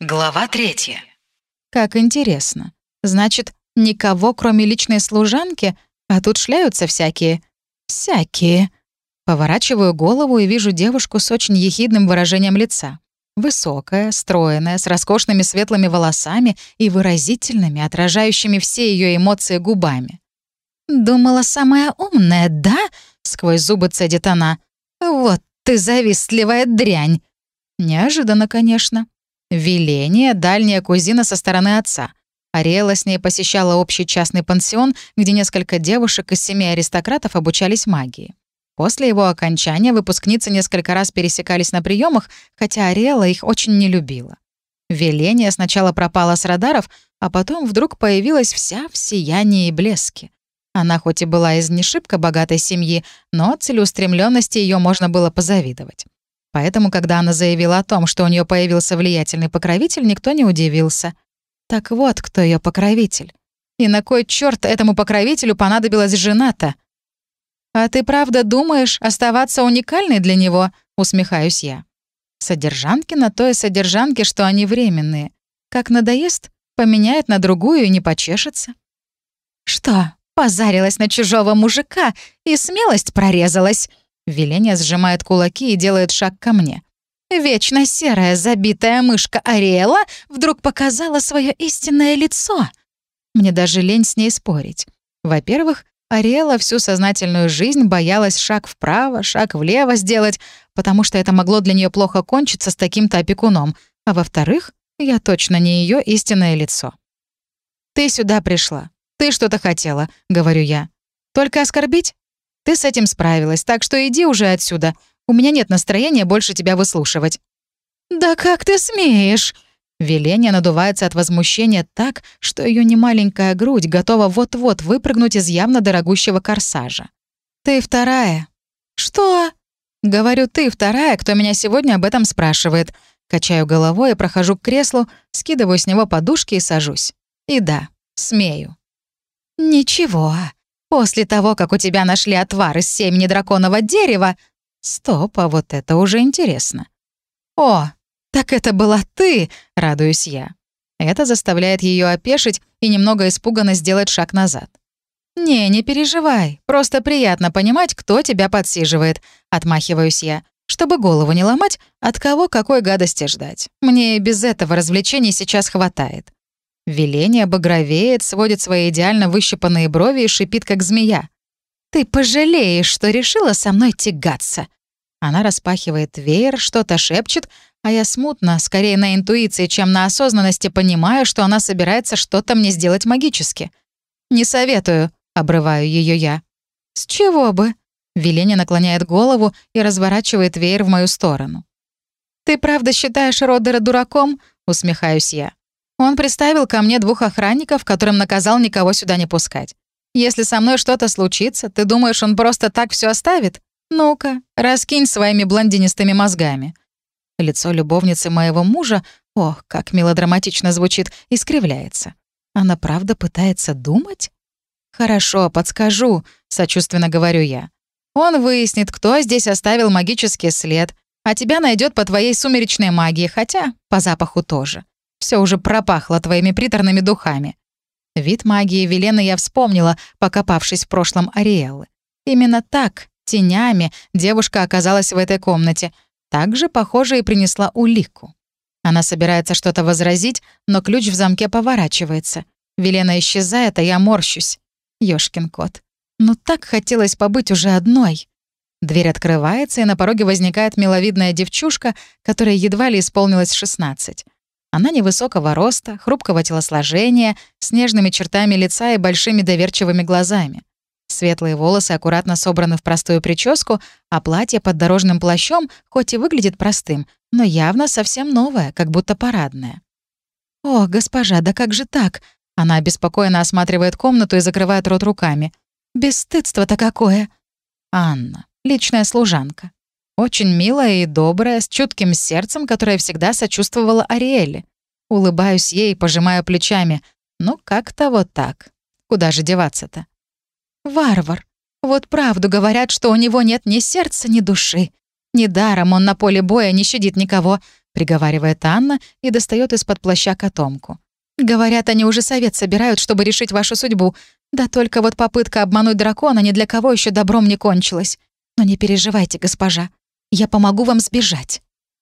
Глава третья. Как интересно. Значит, никого, кроме личной служанки, а тут шляются всякие. Всякие. Поворачиваю голову и вижу девушку с очень ехидным выражением лица. Высокая, стройная, с роскошными светлыми волосами и выразительными, отражающими все ее эмоции губами. «Думала, самая умная, да?» — сквозь зубы цедит она. «Вот ты завистливая дрянь!» Неожиданно, конечно. Веление — дальняя кузина со стороны отца. Ариэла с ней посещала общий частный пансион, где несколько девушек из семи аристократов обучались магии. После его окончания выпускницы несколько раз пересекались на приемах, хотя Ариэла их очень не любила. Веление сначала пропало с радаров, а потом вдруг появилась вся в сиянии и блеске. Она хоть и была из не богатой семьи, но целеустремленности ее можно было позавидовать. Поэтому, когда она заявила о том, что у нее появился влиятельный покровитель, никто не удивился. Так вот, кто ее покровитель. И на кой черт этому покровителю понадобилась жена-то? «А ты правда думаешь оставаться уникальной для него?» — усмехаюсь я. Содержанки на то и содержанки, что они временные. Как надоест, поменяет на другую и не почешется. «Что, позарилась на чужого мужика и смелость прорезалась?» Веления сжимает кулаки и делает шаг ко мне. Вечно серая забитая мышка Ариэла вдруг показала свое истинное лицо. Мне даже лень с ней спорить. Во-первых, Ариэла всю сознательную жизнь боялась шаг вправо, шаг влево сделать, потому что это могло для нее плохо кончиться с таким-то опекуном. А во-вторых, я точно не ее истинное лицо. «Ты сюда пришла. Ты что-то хотела», — говорю я. «Только оскорбить? Ты с этим справилась, так что иди уже отсюда. У меня нет настроения больше тебя выслушивать». «Да как ты смеешь?» Веления надувается от возмущения так, что ее немаленькая грудь готова вот-вот выпрыгнуть из явно дорогущего корсажа. «Ты вторая». «Что?» «Говорю, ты вторая, кто меня сегодня об этом спрашивает». Качаю головой и прохожу к креслу, скидываю с него подушки и сажусь. И да, смею. «Ничего, После того, как у тебя нашли отвар из семени драконового дерева... Стоп, а вот это уже интересно. О, так это была ты, радуюсь я. Это заставляет ее опешить и немного испуганно сделать шаг назад. «Не, не переживай. Просто приятно понимать, кто тебя подсиживает», — отмахиваюсь я. «Чтобы голову не ломать, от кого какой гадости ждать. Мне без этого развлечений сейчас хватает». Веление багровеет, сводит свои идеально выщипанные брови и шипит, как змея. «Ты пожалеешь, что решила со мной тягаться!» Она распахивает веер, что-то шепчет, а я смутно, скорее на интуиции, чем на осознанности, понимаю, что она собирается что-то мне сделать магически. «Не советую», — обрываю ее я. «С чего бы?» Веление наклоняет голову и разворачивает веер в мою сторону. «Ты правда считаешь Родера дураком?» — усмехаюсь я. Он приставил ко мне двух охранников, которым наказал никого сюда не пускать. Если со мной что-то случится, ты думаешь, он просто так все оставит? Ну-ка, раскинь своими блондинистыми мозгами». Лицо любовницы моего мужа, ох, как мелодраматично звучит, искривляется. Она правда пытается думать? «Хорошо, подскажу», — сочувственно говорю я. «Он выяснит, кто здесь оставил магический след, а тебя найдет по твоей сумеречной магии, хотя по запаху тоже. Все уже пропахло твоими приторными духами. Вид магии Велены я вспомнила, покопавшись в прошлом Ариэллы. Именно так, тенями, девушка оказалась в этой комнате. Также, похоже, и принесла улику. Она собирается что-то возразить, но ключ в замке поворачивается. Велена исчезает, а я морщусь. Ёшкин кот. Ну так хотелось побыть уже одной. Дверь открывается, и на пороге возникает миловидная девчушка, которой едва ли исполнилось 16. Она невысокого роста, хрупкого телосложения, с нежными чертами лица и большими доверчивыми глазами. Светлые волосы аккуратно собраны в простую прическу, а платье под дорожным плащом хоть и выглядит простым, но явно совсем новое, как будто парадное. «О, госпожа, да как же так?» Она обеспокоенно осматривает комнату и закрывает рот руками. «Бесстыдство-то какое!» Анна, личная служанка. Очень милая и добрая, с чутким сердцем, которое всегда сочувствовала Ариэле. Улыбаюсь ей, пожимаю плечами. Ну, как-то вот так. Куда же деваться-то? Варвар. Вот правду говорят, что у него нет ни сердца, ни души. Недаром он на поле боя не щадит никого. приговаривает Анна и достает из-под плаща котомку. «Говорят, они уже совет собирают, чтобы решить вашу судьбу. Да только вот попытка обмануть дракона ни для кого еще добром не кончилась. Но не переживайте, госпожа. Я помогу вам сбежать».